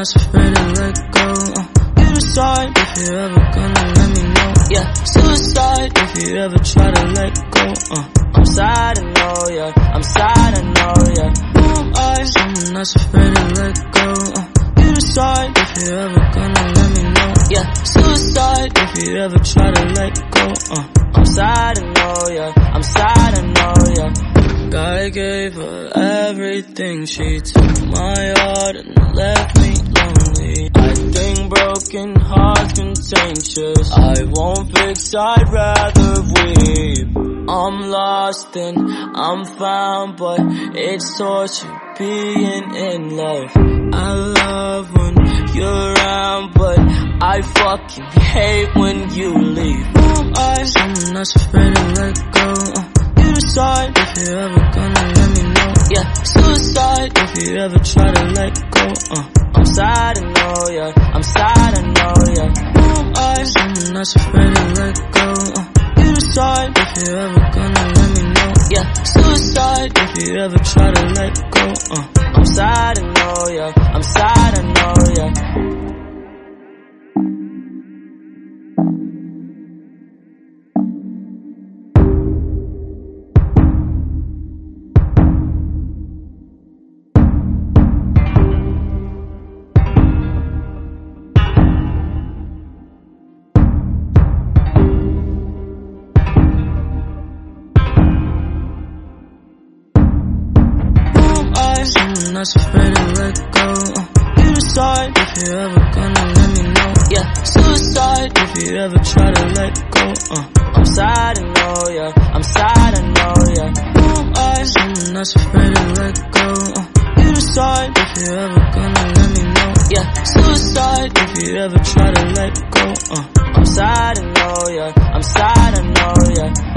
that's afraid to let go. Uh, you decide if you're ever gonna let me know. Yeah, suicide if you ever try to let go. Uh, I'm sad, I know, yeah. I'm sad, I know, yeah. Who am I? Someone that's afraid to let go. Uh, you decide if you're ever gonna let me know. Yeah, suicide if you ever try to let go. Uh, I'm sad, I know, yeah. I'm sad, I know, yeah. I gave her everything. She took my heart and left me lonely. I think broken hearts contagious. I won't fix, I'd rather weep. I'm lost and I'm found, but it's torture being in love. I love when you're around, but I fucking hate when you leave. I? Someone that's afraid to let go. Uh, you decide if you're ever gonna let me know. Yeah, suicide if you ever try to let go. Uh, I'm sad, I know, yeah. I'm sad, I know, yeah. Who am I? Someone that's afraid to let go. Uh, you decide if you're ever gonna let me know. Yeah, suicide if you ever try to let go. Uh, Someone that's afraid to let go. You decide if you're ever gonna let me know. Yeah, suicide if you ever try to let go. Uh, I'm sad, I know, yeah. I'm sad, I know, yeah. Who am I? Someone that's afraid to let go. Uh, you decide if you're ever gonna let me know. Yeah, suicide if you ever try to let go. Uh, I'm sad, I know, yeah. I'm sad, I know, yeah.